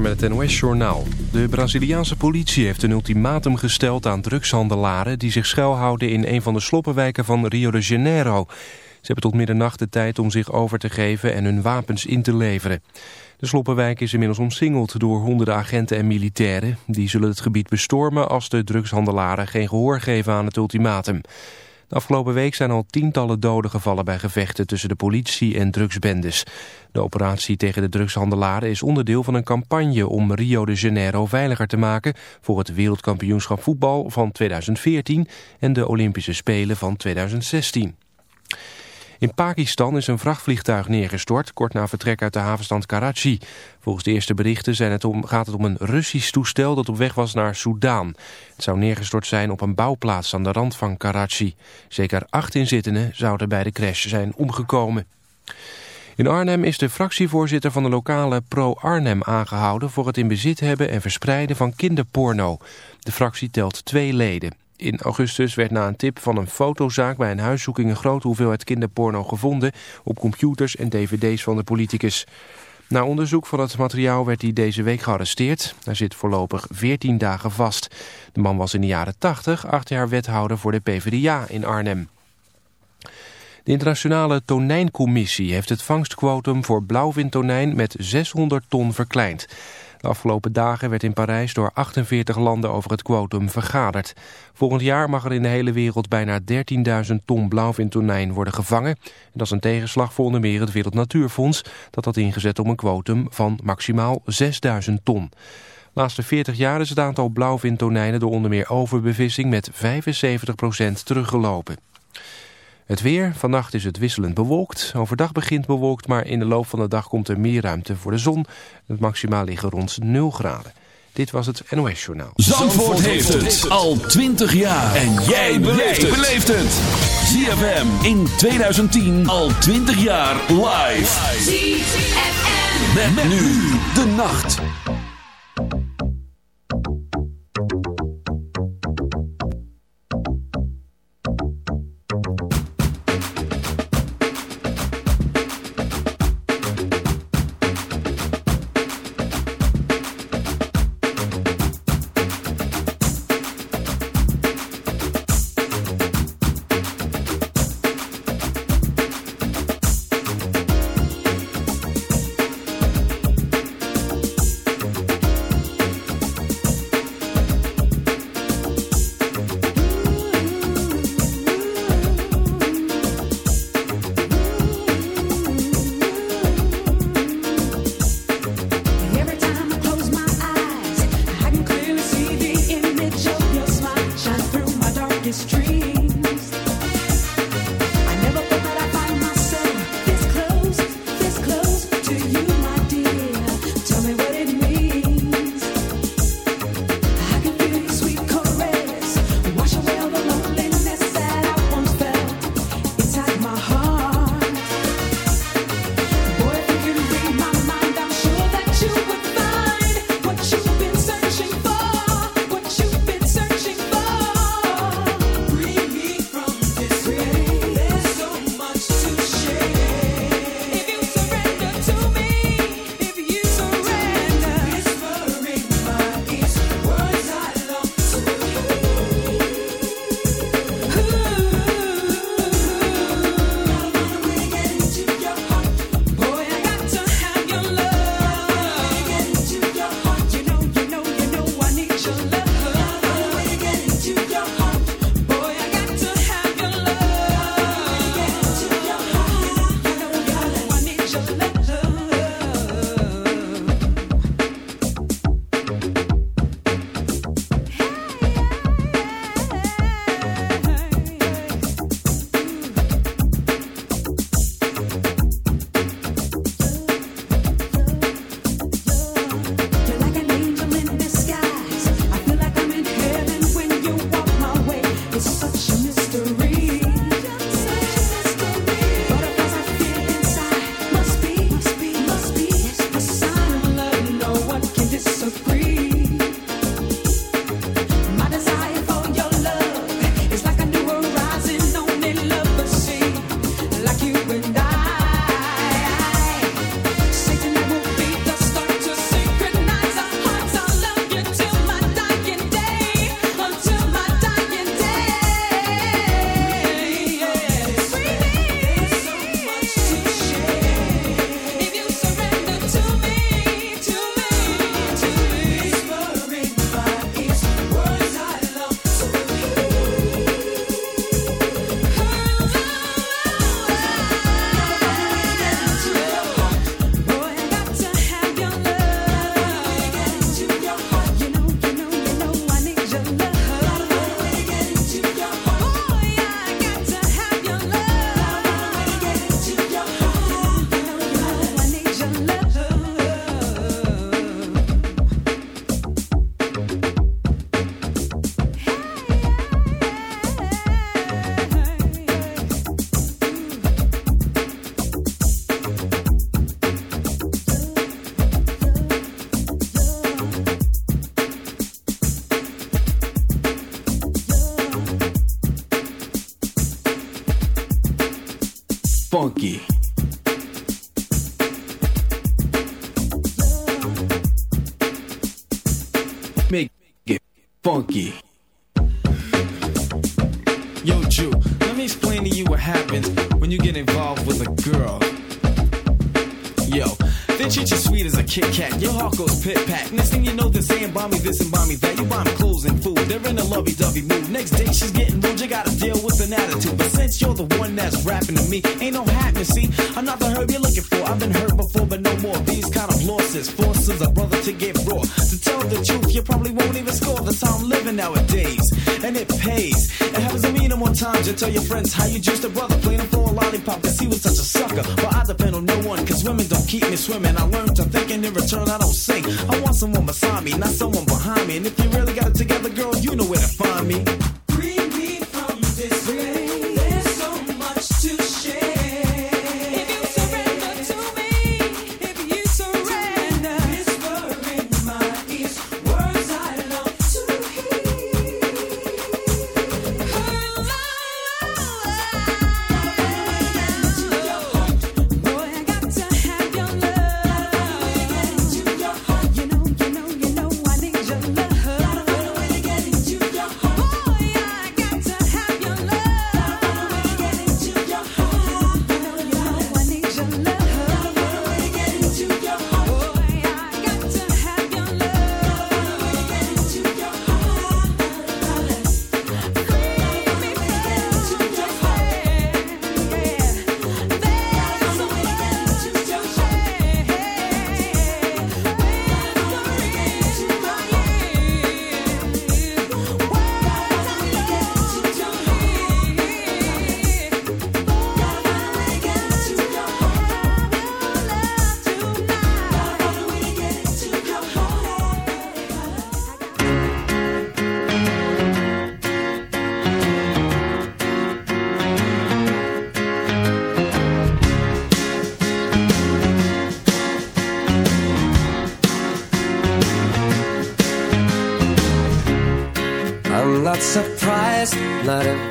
Met het NOS-journaal. De Braziliaanse politie heeft een ultimatum gesteld aan drugshandelaren... die zich schuilhouden in een van de sloppenwijken van Rio de Janeiro. Ze hebben tot middernacht de tijd om zich over te geven en hun wapens in te leveren. De sloppenwijk is inmiddels omsingeld door honderden agenten en militairen. Die zullen het gebied bestormen als de drugshandelaren geen gehoor geven aan het ultimatum. Afgelopen week zijn al tientallen doden gevallen bij gevechten tussen de politie en drugsbendes. De operatie tegen de drugshandelaren is onderdeel van een campagne om Rio de Janeiro veiliger te maken voor het wereldkampioenschap voetbal van 2014 en de Olympische Spelen van 2016. In Pakistan is een vrachtvliegtuig neergestort, kort na vertrek uit de havenstad Karachi. Volgens de eerste berichten gaat het om een Russisch toestel dat op weg was naar Soudaan. Het zou neergestort zijn op een bouwplaats aan de rand van Karachi. Zeker acht inzittenden zouden bij de crash zijn omgekomen. In Arnhem is de fractievoorzitter van de lokale Pro-Arnhem aangehouden... voor het in bezit hebben en verspreiden van kinderporno. De fractie telt twee leden. In augustus werd na een tip van een fotozaak bij een huiszoeking een grote hoeveelheid kinderporno gevonden op computers en dvd's van de politicus. Na onderzoek van het materiaal werd hij deze week gearresteerd. Hij zit voorlopig 14 dagen vast. De man was in de jaren 80 acht jaar wethouder voor de PvdA in Arnhem. De internationale tonijncommissie heeft het vangstquotum voor blauwvintonijn met 600 ton verkleind. De afgelopen dagen werd in Parijs door 48 landen over het quotum vergaderd. Volgend jaar mag er in de hele wereld bijna 13.000 ton blauwvintonijn worden gevangen. En dat is een tegenslag voor onder meer het Wereld Natuurfonds... dat had ingezet om een quotum van maximaal 6.000 ton. De laatste 40 jaar is het aantal blauwvintonijnen door onder meer overbevissing met 75% teruggelopen. Het weer. Vannacht is het wisselend bewolkt. Overdag begint bewolkt, maar in de loop van de dag komt er meer ruimte voor de zon. Het maximaal liggen rond 0 graden. Dit was het NOS Journaal. Zandvoort, heeft het al 20 jaar. En jij beleeft het. ZFM in 2010 al 20 jaar live. ZFM. Met, nu de nacht.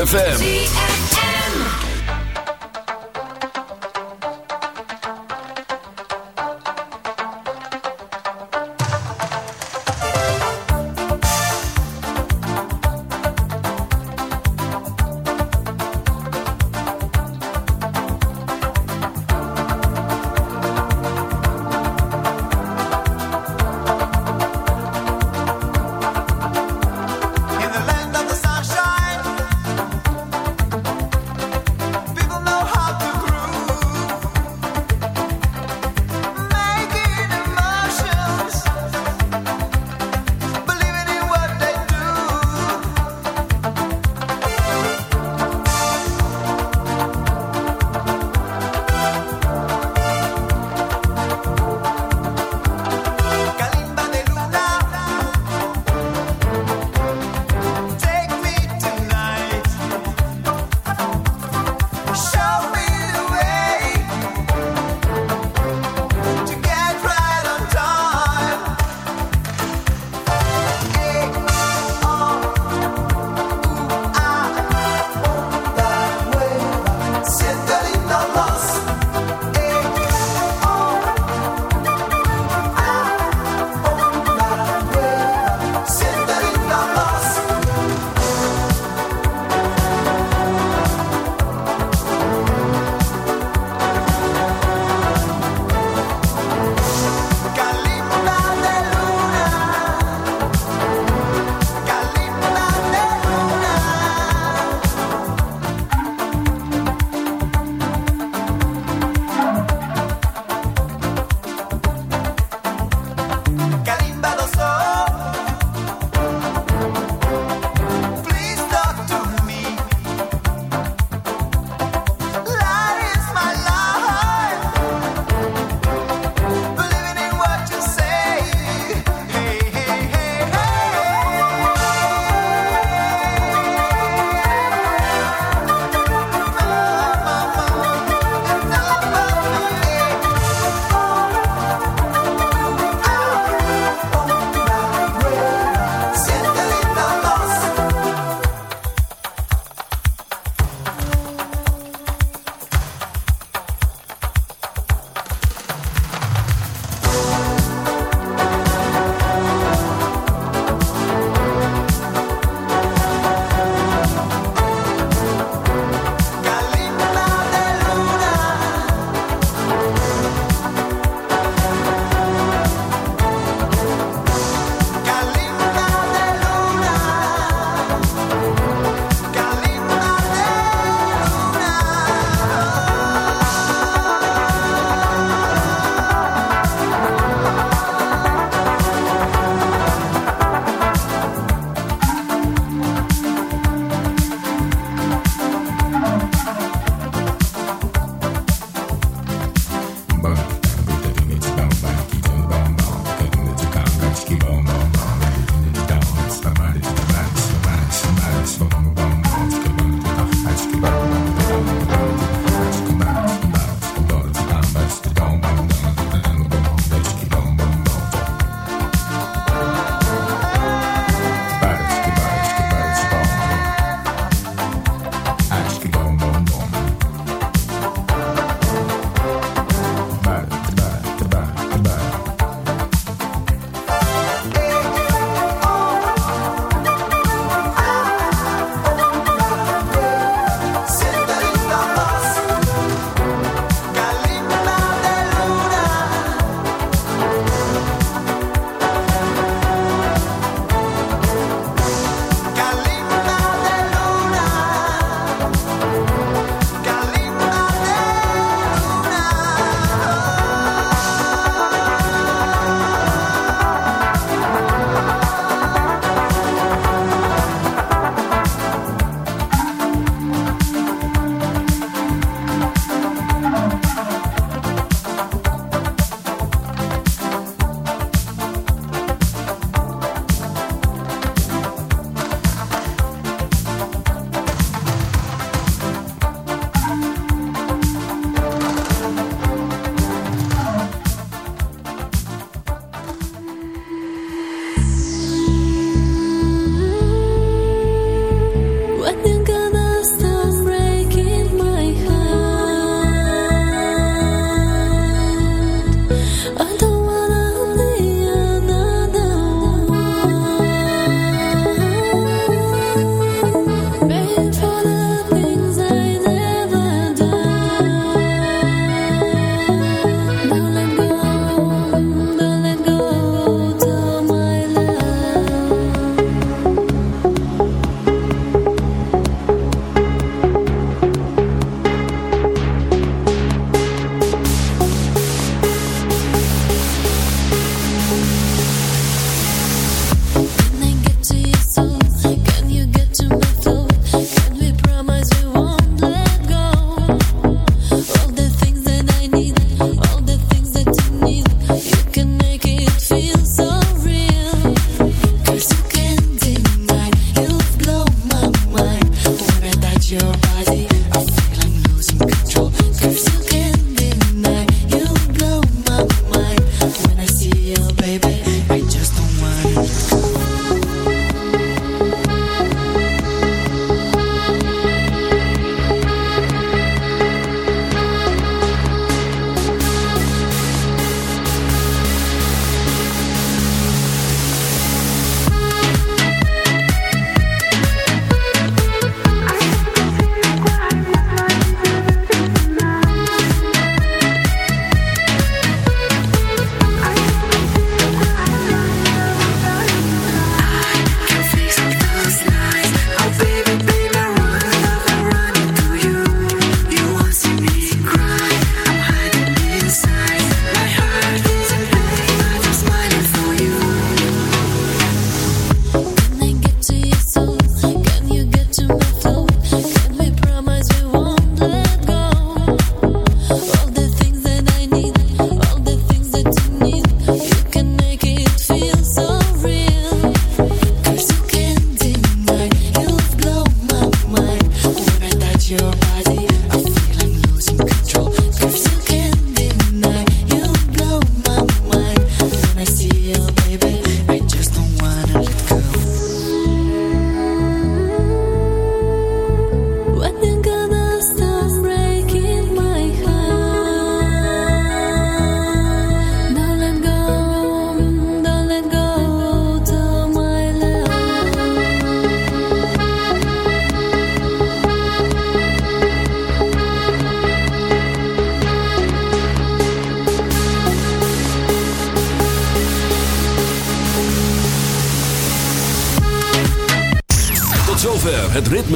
ZFM.